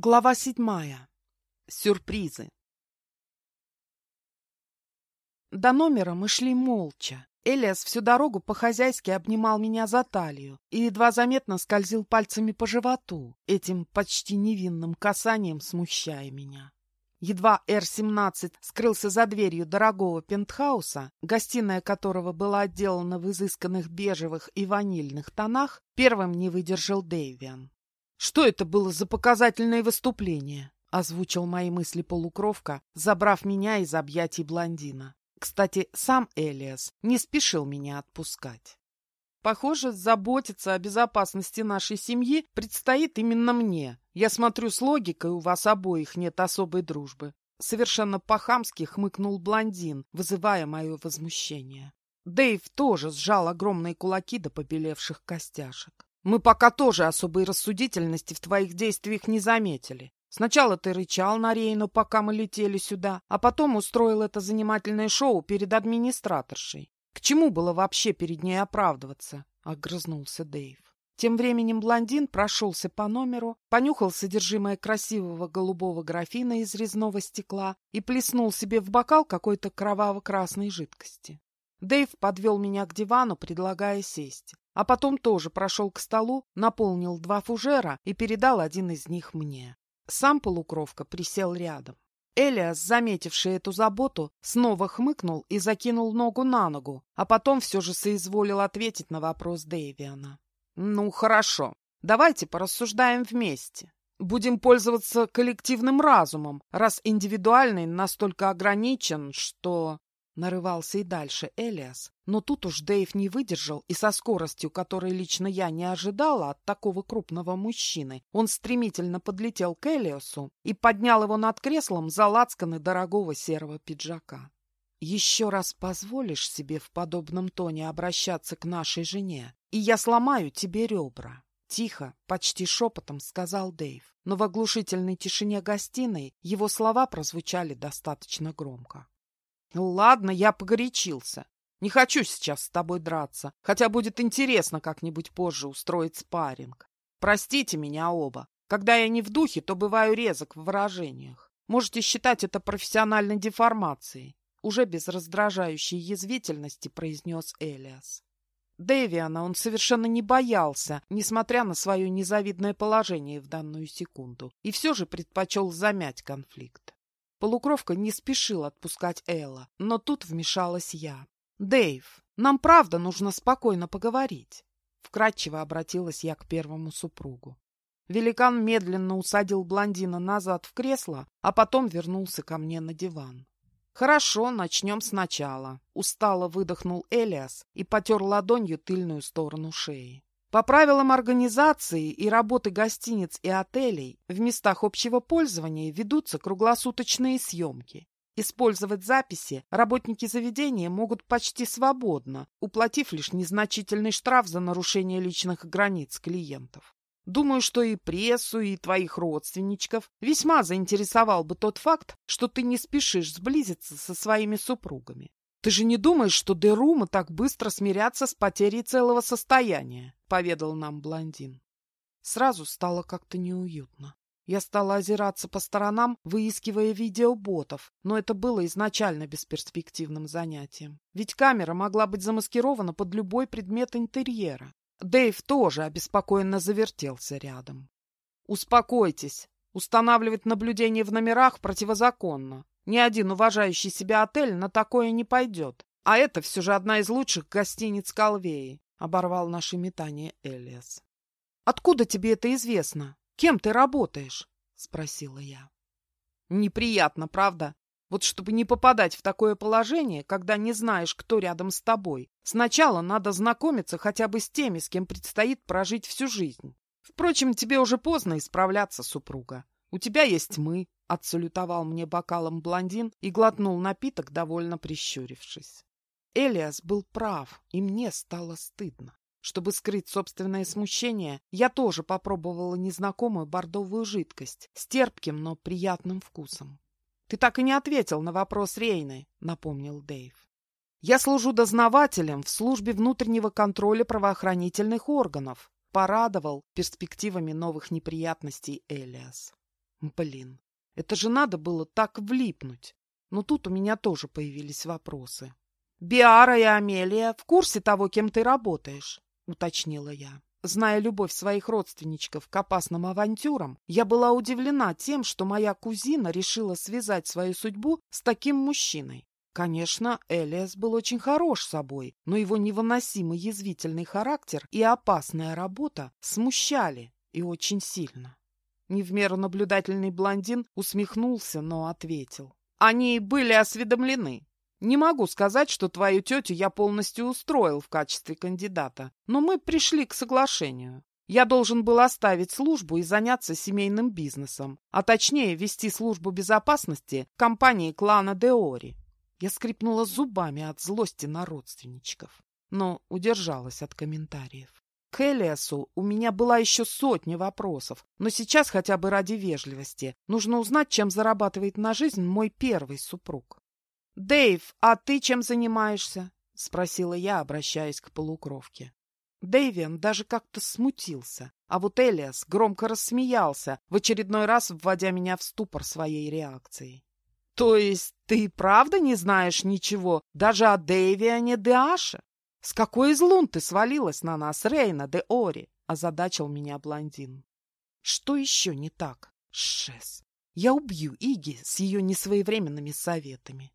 Глава седьмая. Сюрпризы. До номера мы шли молча. Элиас всю дорогу по-хозяйски обнимал меня за талию и едва заметно скользил пальцами по животу, этим почти невинным касанием смущая меня. Едва Р-17 скрылся за дверью дорогого пентхауса, гостиная которого была отделана в изысканных бежевых и ванильных тонах, первым не выдержал Дэйвиан. «Что это было за показательное выступление?» — озвучил мои мысли полукровка, забрав меня из объятий блондина. Кстати, сам Элиас не спешил меня отпускать. Похоже, заботиться о безопасности нашей семьи предстоит именно мне. Я смотрю, с логикой у вас обоих нет особой дружбы. Совершенно по-хамски хмыкнул блондин, вызывая мое возмущение. Дэйв тоже сжал огромные кулаки до побелевших костяшек. Мы пока тоже особой рассудительности в твоих действиях не заметили. Сначала ты рычал на Рейну, пока мы летели сюда, а потом устроил это занимательное шоу перед администраторшей. К чему было вообще перед ней оправдываться? — огрызнулся Дэйв. Тем временем блондин прошелся по номеру, понюхал содержимое красивого голубого графина из резного стекла и плеснул себе в бокал какой-то кроваво-красной жидкости. Дэйв подвел меня к дивану, предлагая сесть а потом тоже прошел к столу, наполнил два фужера и передал один из них мне. Сам полукровка присел рядом. Элиас, заметивший эту заботу, снова хмыкнул и закинул ногу на ногу, а потом все же соизволил ответить на вопрос Дэвиана. «Ну, хорошо. Давайте порассуждаем вместе. Будем пользоваться коллективным разумом, раз индивидуальный настолько ограничен, что...» Нарывался и дальше Элиас, но тут уж Дэйв не выдержал, и со скоростью, которой лично я не ожидала от такого крупного мужчины, он стремительно подлетел к Элиасу и поднял его над креслом за лацканы дорогого серого пиджака. «Еще раз позволишь себе в подобном тоне обращаться к нашей жене, и я сломаю тебе ребра». Тихо, почти шепотом сказал Дэйв, но в оглушительной тишине гостиной его слова прозвучали достаточно громко. Ну ладно, я погорячился. Не хочу сейчас с тобой драться, хотя будет интересно как-нибудь позже устроить спарринг. Простите меня оба. Когда я не в духе, то бываю резок в выражениях. Можете считать это профессиональной деформацией. Уже без раздражающей язвительности произнес Элиас. Дэвиана он совершенно не боялся, несмотря на свое незавидное положение в данную секунду, и все же предпочел замять конфликт. Полукровка не спешил отпускать Элла, но тут вмешалась я. «Дэйв, нам правда нужно спокойно поговорить». Вкратчиво обратилась я к первому супругу. Великан медленно усадил блондина назад в кресло, а потом вернулся ко мне на диван. «Хорошо, начнем сначала», — устало выдохнул Элиас и потер ладонью тыльную сторону шеи. По правилам организации и работы гостиниц и отелей в местах общего пользования ведутся круглосуточные съемки. Использовать записи работники заведения могут почти свободно, уплатив лишь незначительный штраф за нарушение личных границ клиентов. Думаю, что и прессу, и твоих родственничков весьма заинтересовал бы тот факт, что ты не спешишь сблизиться со своими супругами. Ты же не думаешь, что Дерумы так быстро смирятся с потерей целого состояния? — поведал нам блондин. Сразу стало как-то неуютно. Я стала озираться по сторонам, выискивая видеоботов, но это было изначально бесперспективным занятием. Ведь камера могла быть замаскирована под любой предмет интерьера. Дэйв тоже обеспокоенно завертелся рядом. «Успокойтесь. Устанавливать наблюдение в номерах противозаконно. Ни один уважающий себя отель на такое не пойдет. А это все же одна из лучших гостиниц Калвеи, — оборвал наше метание Элиас. — Откуда тебе это известно? Кем ты работаешь? — спросила я. — Неприятно, правда? Вот чтобы не попадать в такое положение, когда не знаешь, кто рядом с тобой, сначала надо знакомиться хотя бы с теми, с кем предстоит прожить всю жизнь. Впрочем, тебе уже поздно исправляться, супруга. У тебя есть мы, Отсалютовал мне бокалом блондин и глотнул напиток, довольно прищурившись. Элиас был прав, и мне стало стыдно. Чтобы скрыть собственное смущение, я тоже попробовала незнакомую бордовую жидкость с терпким, но приятным вкусом. — Ты так и не ответил на вопрос Рейны, — напомнил Дэйв. — Я служу дознавателем в службе внутреннего контроля правоохранительных органов, — порадовал перспективами новых неприятностей Элиас. Блин, это же надо было так влипнуть. Но тут у меня тоже появились вопросы. «Биара и Амелия в курсе того, кем ты работаешь?» — уточнила я. Зная любовь своих родственничков к опасным авантюрам, я была удивлена тем, что моя кузина решила связать свою судьбу с таким мужчиной. Конечно, Элиас был очень хорош собой, но его невыносимый язвительный характер и опасная работа смущали и очень сильно. Не в меру наблюдательный блондин усмехнулся, но ответил. Они были осведомлены. Не могу сказать, что твою тетю я полностью устроил в качестве кандидата, но мы пришли к соглашению. Я должен был оставить службу и заняться семейным бизнесом, а точнее вести службу безопасности компании клана Деори. Я скрипнула зубами от злости на родственничков, но удержалась от комментариев. К Элиасу у меня была еще сотня вопросов, но сейчас хотя бы ради вежливости нужно узнать, чем зарабатывает на жизнь мой первый супруг. «Дэйв, а ты чем занимаешься?» — спросила я, обращаясь к полукровке. Дэйвиан даже как-то смутился, а вот Элиас громко рассмеялся, в очередной раз вводя меня в ступор своей реакцией. «То есть ты правда не знаешь ничего даже о Дэйвиане де Аше?» «С какой из лун ты свалилась на нас, Рейна де Ори?» — озадачил меня блондин. «Что еще не так, Шес? Я убью Иги с ее несвоевременными советами».